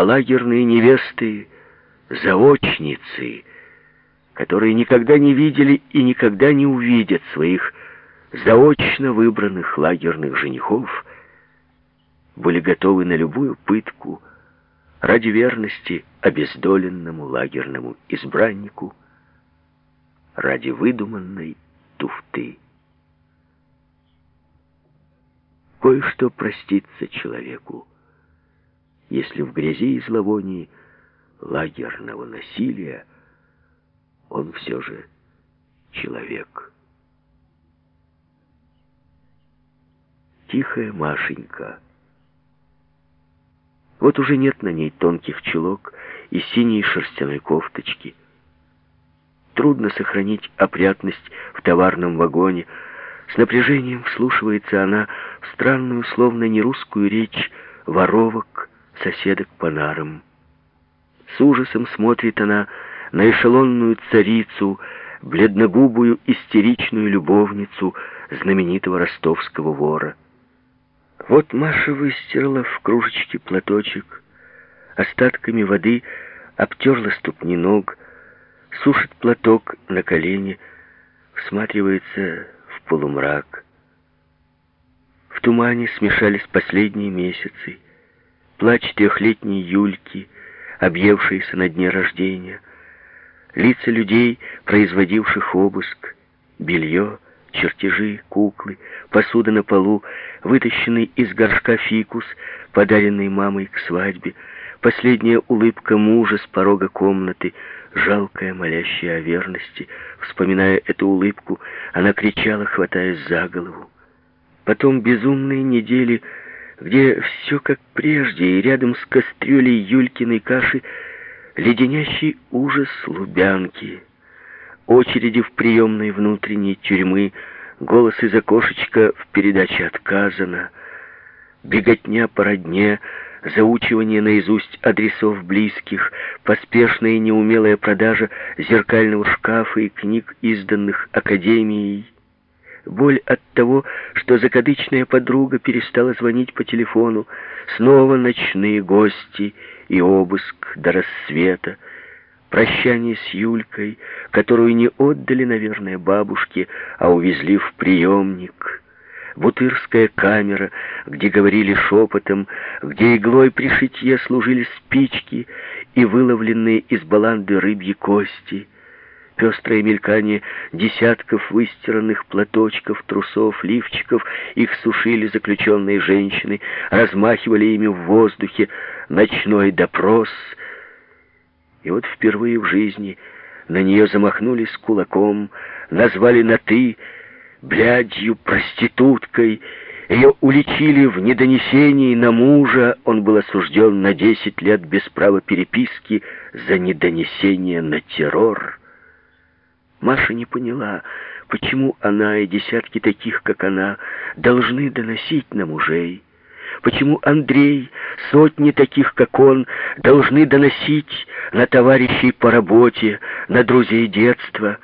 а лагерные невесты — заочницы, которые никогда не видели и никогда не увидят своих заочно выбранных лагерных женихов, были готовы на любую пытку ради верности обездоленному лагерному избраннику, ради выдуманной туфты. Кое-что простится человеку, если в грязи и зловонии лагерного насилия он все же человек. Тихая Машенька. Вот уже нет на ней тонких чулок и синей шерстяной кофточки. Трудно сохранить опрятность в товарном вагоне. С напряжением вслушивается она в странную, словно нерусскую речь воровок, соседок по нарам. С ужасом смотрит она на эшелонную царицу, бледногубую истеричную любовницу знаменитого ростовского вора. Вот Маша выстирала в кружечке платочек, остатками воды обтерла ступни ног, сушит платок на колени, всматривается в полумрак. В тумане смешались последние месяцы, плач трехлетней Юльки, объевшиеся на дне рождения, лица людей, производивших обыск, белье, чертежи, куклы, посуда на полу, вытащенный из горшка фикус, подаренный мамой к свадьбе, последняя улыбка мужа с порога комнаты, жалкая, молящая о верности. Вспоминая эту улыбку, она кричала, хватаясь за голову. Потом безумные недели, где все как прежде, и рядом с кастрюлей Юлькиной каши леденящий ужас Лубянки — очереди в приемной внутренней тюрьмы, голос из окошечка в передаче отказано, беготня по родне, заучивание наизусть адресов близких, поспешная и неумелая продажа зеркального шкафа и книг, изданных Академией, боль от того, что закадычная подруга перестала звонить по телефону, снова ночные гости и обыск до рассвета, Прощание с Юлькой, которую не отдали, наверное, бабушке, а увезли в приемник. Бутырская камера, где говорили шепотом, где иглой при шитье служили спички и выловленные из баланды рыбьи кости. Пестрое мелькание десятков выстиранных платочков, трусов, лифчиков, их сушили заключенные женщины, размахивали ими в воздухе, ночной допрос — и вот впервые в жизни на нее замахнулись кулаком, назвали на «ты», блядью, проституткой. Ее уличили в недонесении на мужа. Он был осужден на 10 лет без права переписки за недонесение на террор. Маша не поняла, почему она и десятки таких, как она, должны доносить на мужей. Почему Андрей, сотни таких, как он, должны доносить на товарищей по работе, на друзей детства?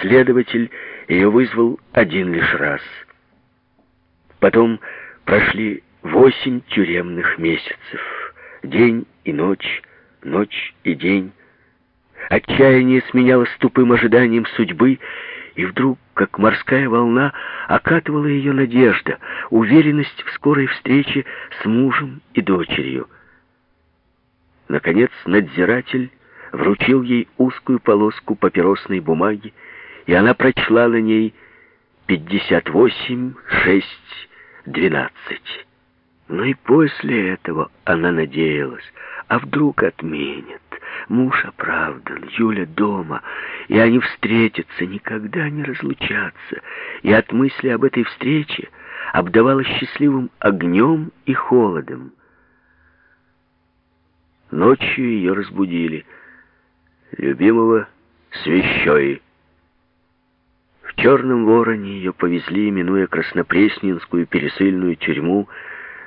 Следователь ее вызвал один лишь раз. Потом прошли восемь тюремных месяцев. День и ночь, ночь и день. Отчаяние сменялось тупым ожиданием судьбы, и вдруг, как морская волна, окатывала ее надежда, уверенность в скорой встрече с мужем и дочерью. Наконец надзиратель вручил ей узкую полоску папиросной бумаги, и она прочла на ней «пятьдесят восемь, шесть, двенадцать». Но и после этого она надеялась, а вдруг отменят. Муж оправдан, Юля дома, и они встретятся, никогда не разлучаться. И от мысли об этой встрече обдавала счастливым огнем и холодом. Ночью ее разбудили. Любимого свящой. В черном вороне ее повезли, минуя Краснопресненскую пересыльную тюрьму,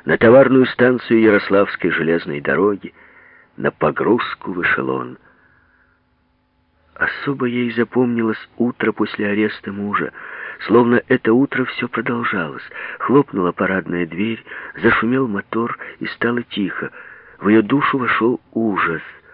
на товарную станцию Ярославской железной дороги, на погрузку в эшелон. Особо ей запомнилось утро после ареста мужа, Словно это утро все продолжалось. Хлопнула парадная дверь, зашумел мотор, и стало тихо. В ее душу вошел ужас —